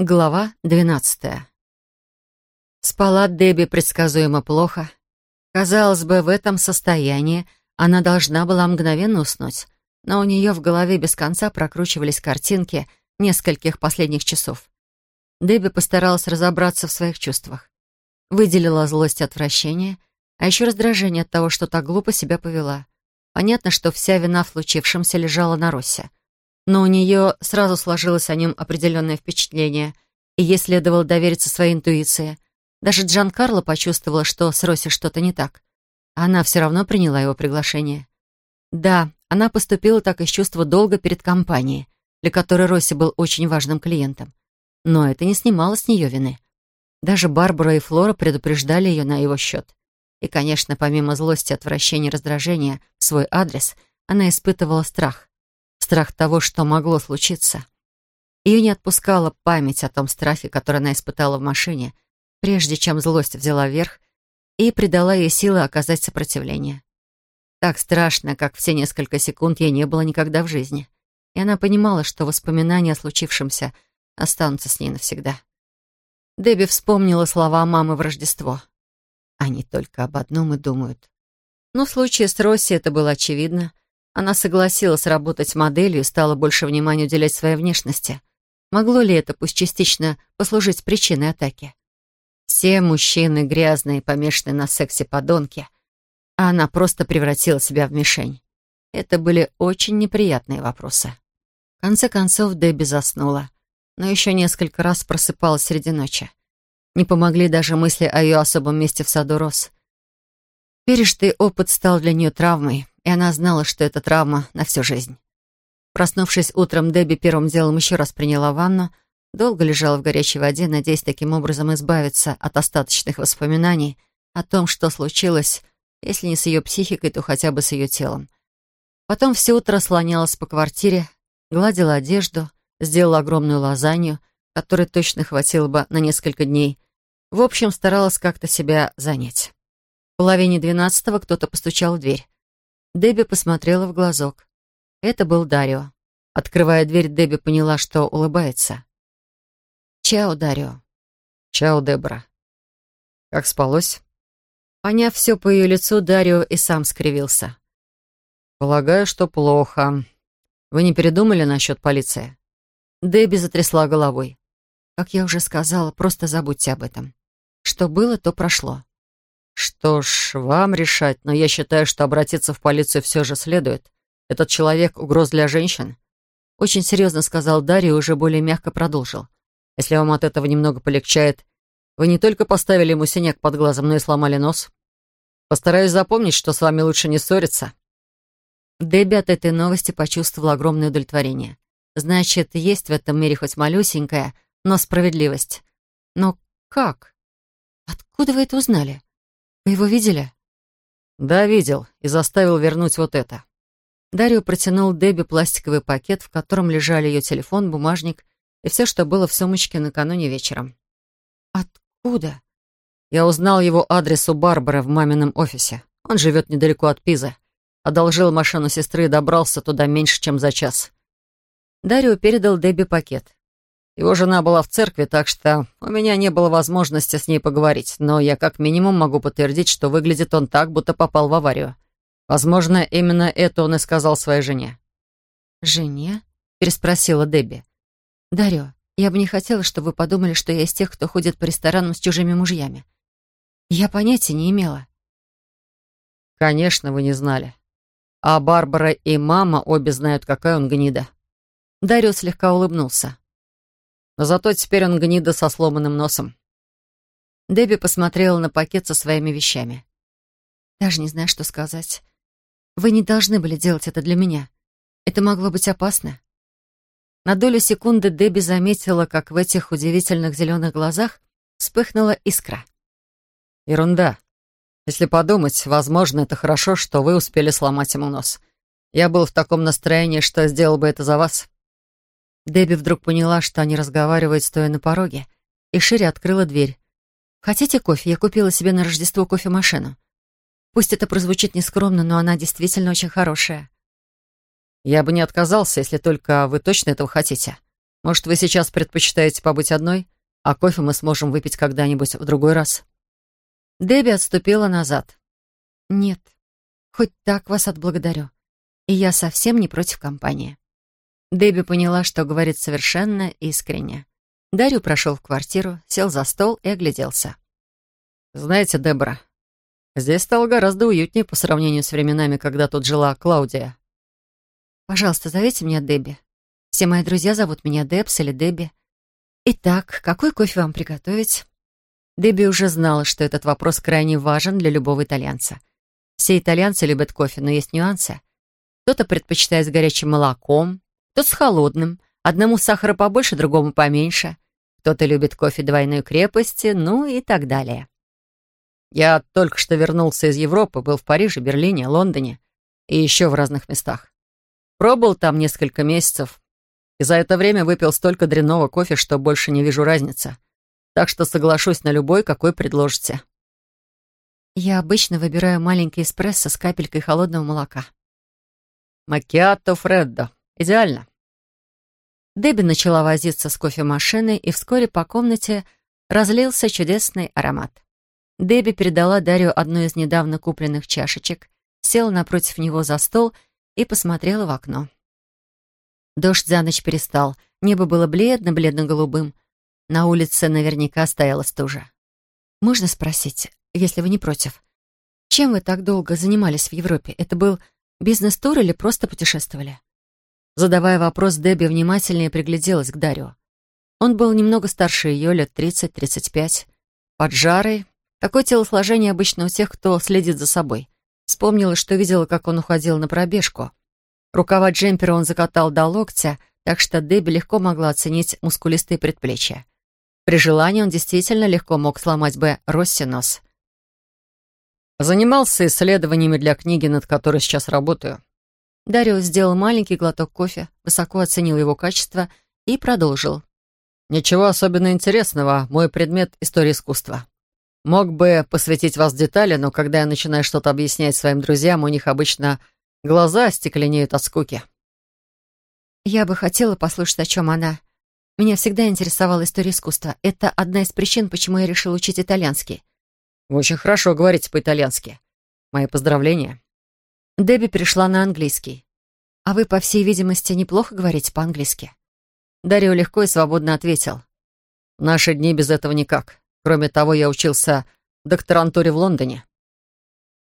Глава двенадцатая. Спала Дебби предсказуемо плохо. Казалось бы, в этом состоянии она должна была мгновенно уснуть, но у нее в голове без конца прокручивались картинки нескольких последних часов. Дебби постаралась разобраться в своих чувствах. Выделила злость и отвращение, а еще раздражение от того, что так глупо себя повела. Понятно, что вся вина в случившемся лежала на Росе но у нее сразу сложилось о нем определенное впечатление, и ей следовало довериться своей интуиции. Даже Джан Карло почувствовала, что с Роси что-то не так. Она все равно приняла его приглашение. Да, она поступила так из чувства долга перед компанией, для которой Росси был очень важным клиентом. Но это не снимало с нее вины. Даже Барбара и Флора предупреждали ее на его счет. И, конечно, помимо злости, отвращения и раздражения в свой адрес, она испытывала страх страх того, что могло случиться. Ее не отпускала память о том страхе, который она испытала в машине, прежде чем злость взяла верх и придала ей силы оказать сопротивление. Так страшно, как все несколько секунд ей не было никогда в жизни. И она понимала, что воспоминания о случившемся останутся с ней навсегда. Дебби вспомнила слова мамы в Рождество. Они только об одном и думают. Но в случае с Росси это было очевидно. Она согласилась работать моделью и стала больше внимания уделять своей внешности. Могло ли это, пусть частично, послужить причиной атаки? Все мужчины грязные, помешанные на сексе подонки, а она просто превратила себя в мишень. Это были очень неприятные вопросы. В конце концов, Дебби заснула, но еще несколько раз просыпалась среди ночи. Не помогли даже мысли о ее особом месте в саду роз. Пережитый опыт стал для нее травмой, и она знала, что это травма на всю жизнь. Проснувшись утром, Дебби первым делом еще раз приняла ванну, долго лежала в горячей воде, надеясь таким образом избавиться от остаточных воспоминаний о том, что случилось, если не с ее психикой, то хотя бы с ее телом. Потом все утро слонялась по квартире, гладила одежду, сделала огромную лазанью, которой точно хватило бы на несколько дней. В общем, старалась как-то себя занять. В половине двенадцатого кто-то постучал в дверь. Дебби посмотрела в глазок. Это был Дарио. Открывая дверь, Дебби поняла, что улыбается. «Чао, Дарио». «Чао, Дебра». «Как спалось?» Поняв все по ее лицу, Дарио и сам скривился. «Полагаю, что плохо. Вы не передумали насчет полиции?» Дебби затрясла головой. «Как я уже сказала, просто забудьте об этом. Что было, то прошло. «Что ж, вам решать, но я считаю, что обратиться в полицию все же следует. Этот человек — угроз для женщин». Очень серьезно сказал Дарья и уже более мягко продолжил. «Если вам от этого немного полегчает, вы не только поставили ему синяк под глазом, но и сломали нос. Постараюсь запомнить, что с вами лучше не ссориться». Дебби от этой новости почувствовала огромное удовлетворение. Значит, есть в этом мире хоть малюсенькая, но справедливость. Но как? Откуда вы это узнали? Вы его видели?» «Да, видел. И заставил вернуть вот это». Дарио протянул Дебби пластиковый пакет, в котором лежали ее телефон, бумажник и все, что было в сумочке накануне вечером. «Откуда?» Я узнал его адрес у Барбары в мамином офисе. Он живет недалеко от Пиза. Одолжил машину сестры и добрался туда меньше, чем за час. Дарио передал Дебби пакет. Его жена была в церкви, так что у меня не было возможности с ней поговорить, но я как минимум могу подтвердить, что выглядит он так, будто попал в аварию. Возможно, именно это он и сказал своей жене. «Жене?» — переспросила Дебби. «Дарё, я бы не хотела, чтобы вы подумали, что я из тех, кто ходит по ресторанам с чужими мужьями. Я понятия не имела». «Конечно, вы не знали. А Барбара и мама обе знают, какая он гнида». Дарио слегка улыбнулся. Но зато теперь он гнида со сломанным носом. Дебби посмотрела на пакет со своими вещами. «Даже не знаю, что сказать. Вы не должны были делать это для меня. Это могло быть опасно». На долю секунды Дебби заметила, как в этих удивительных зеленых глазах вспыхнула искра. «Ерунда. Если подумать, возможно, это хорошо, что вы успели сломать ему нос. Я был в таком настроении, что сделал бы это за вас. Дебби вдруг поняла, что они разговаривают, стоя на пороге, и шире открыла дверь. «Хотите кофе? Я купила себе на Рождество кофемашину. Пусть это прозвучит нескромно, но она действительно очень хорошая». «Я бы не отказался, если только вы точно этого хотите». Может, вы сейчас предпочитаете побыть одной, а кофе мы сможем выпить когда-нибудь в другой раз?» Дебби отступила назад. «Нет, хоть так вас отблагодарю. И я совсем не против компании». Дебби поняла, что говорит совершенно искренне. Дарью прошел в квартиру, сел за стол и огляделся. «Знаете, Дебора, здесь стало гораздо уютнее по сравнению с временами, когда тут жила Клаудия». «Пожалуйста, зовите меня Дебби. Все мои друзья зовут меня Дебс или Дебби. Итак, какой кофе вам приготовить?» Дебби уже знала, что этот вопрос крайне важен для любого итальянца. Все итальянцы любят кофе, но есть нюансы. Кто-то предпочитает с горячим молоком, кто-то с холодным, одному сахара побольше, другому поменьше. Кто-то любит кофе двойной крепости, ну и так далее. Я только что вернулся из Европы, был в Париже, Берлине, Лондоне и еще в разных местах. Пробыл там несколько месяцев, и за это время выпил столько дрянного кофе, что больше не вижу разницы так что соглашусь на любой, какой предложите». «Я обычно выбираю маленький эспрессо с капелькой холодного молока». «Макиато Фреддо. Идеально». Дебби начала возиться с кофемашиной, и вскоре по комнате разлился чудесный аромат. Дебби передала Дарью одну из недавно купленных чашечек, села напротив него за стол и посмотрела в окно. Дождь за ночь перестал, небо было бледно-бледно-голубым, на улице наверняка стояла стужа. «Можно спросить, если вы не против, чем вы так долго занимались в Европе? Это был бизнес-тур или просто путешествовали?» Задавая вопрос, Дебби внимательнее пригляделась к Дарио. Он был немного старше ее, лет 30-35, поджарый. Такое телосложение обычно у тех, кто следит за собой. Вспомнила, что видела, как он уходил на пробежку. Рукава джемпера он закатал до локтя, так что Дебби легко могла оценить мускулистые предплечья. При желании он действительно легко мог сломать бы Росси нос. Занимался исследованиями для книги, над которой сейчас работаю. Дарио сделал маленький глоток кофе, высоко оценил его качество и продолжил. «Ничего особенно интересного, мой предмет — история искусства. Мог бы посвятить вас детали, но когда я начинаю что-то объяснять своим друзьям, у них обычно глаза стекленеют от скуки». «Я бы хотела послушать, о чем она. Меня всегда интересовала история искусства. Это одна из причин, почему я решил учить итальянский. Вы очень хорошо говорите по-итальянски. Мои поздравления. Дебби перешла на английский. А вы, по всей видимости, неплохо говорите по-английски. Дарио легко и свободно ответил. В наши дни без этого никак. Кроме того, я учился в докторантуре в Лондоне.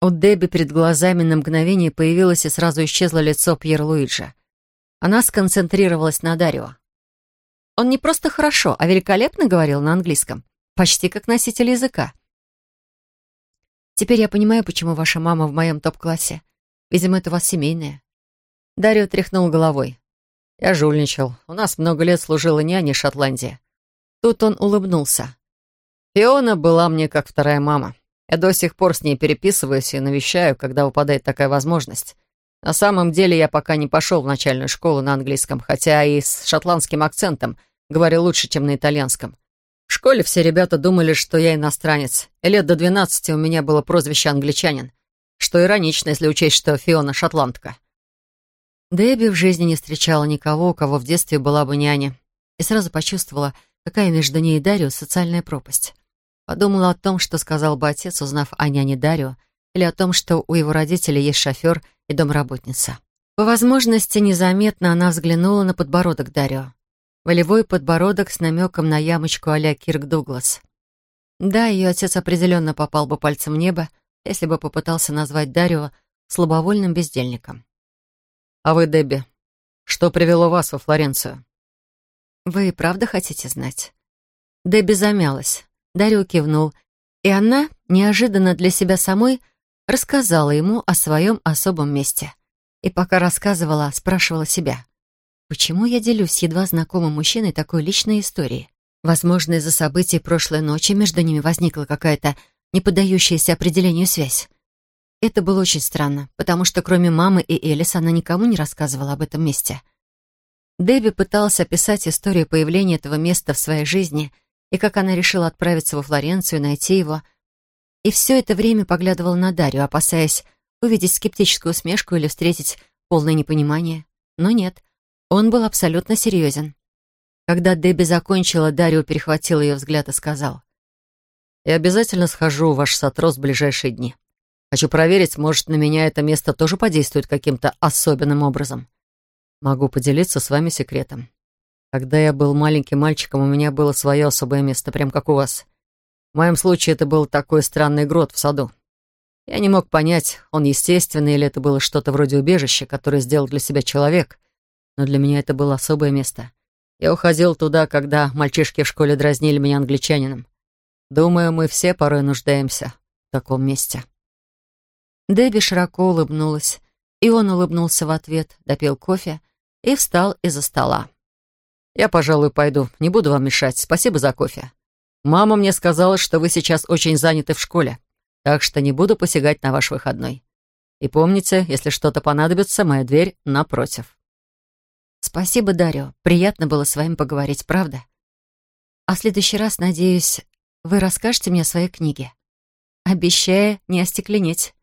У Дебби перед глазами на мгновение появилось и сразу исчезло лицо Пьер Луиджи. Она сконцентрировалась на Дарио. Он не просто хорошо, а великолепно говорил на английском. Почти как носитель языка. Теперь я понимаю, почему ваша мама в моем топ-классе. Видимо, это у вас семейное. Дарио тряхнул головой. Я жульничал. У нас много лет служила няня Шотландия. Тут он улыбнулся. Фиона была мне как вторая мама. Я до сих пор с ней переписываюсь и навещаю, когда выпадает такая возможность. На самом деле я пока не пошел в начальную школу на английском, хотя и с шотландским акцентом говорил лучше, чем на итальянском. В школе все ребята думали, что я иностранец, и лет до 12 у меня было прозвище «англичанин», что иронично, если учесть, что Фиона шотландка. Дебби в жизни не встречала никого, у кого в детстве была бы няня, и сразу почувствовала, какая между ней и Дарио социальная пропасть. Подумала о том, что сказал бы отец, узнав о няне Дарио, или о том, что у его родителей есть шофер и домработница. По возможности незаметно она взглянула на подбородок Дарио. Волевой подбородок с намеком на ямочку а-ля Кирк Дуглас. Да, ее отец определенно попал бы пальцем в небо, если бы попытался назвать Дарио слабовольным бездельником. «А вы, Дебби, что привело вас во Флоренцию?» «Вы правда хотите знать?» Дебби замялась. Дарио кивнул, и она, неожиданно для себя самой, рассказала ему о своем особом месте. И пока рассказывала, спрашивала себя, почему я делюсь с едва знакомым мужчиной такой личной историей? Возможно, из-за событий прошлой ночи между ними возникла какая-то не поддающаяся определению связь. Это было очень странно, потому что кроме мамы и Элис она никому не рассказывала об этом месте. Дебби пытался описать историю появления этого места в своей жизни и как она решила отправиться во Флоренцию найти его — и все это время поглядывал на Дарью, опасаясь увидеть скептическую усмешку или встретить полное непонимание. Но нет, он был абсолютно серьезен. Когда Дебби закончила, Дарио перехватил ее взгляд и сказал. «Я обязательно схожу в ваш сотрос в ближайшие дни. Хочу проверить, может, на меня это место тоже подействует каким-то особенным образом. Могу поделиться с вами секретом. Когда я был маленьким мальчиком, у меня было свое особое место, прям как у вас. В моем случае это был такой странный грот в саду. Я не мог понять, он естественный или это было что-то вроде убежища, которое сделал для себя человек, но для меня это было особое место. Я уходил туда, когда мальчишки в школе дразнили меня англичанином. Думаю, мы все порой нуждаемся в таком месте. Дебби широко улыбнулась, и он улыбнулся в ответ, допил кофе и встал из-за стола. «Я, пожалуй, пойду. Не буду вам мешать. Спасибо за кофе. Мама мне сказала, что вы сейчас очень заняты в школе, так что не буду посягать на ваш выходной. И помните, если что-то понадобится, моя дверь напротив». «Спасибо, Дарио. Приятно было с вами поговорить, правда? А в следующий раз, надеюсь, вы расскажете мне о своей книге. Обещаю не остекленеть».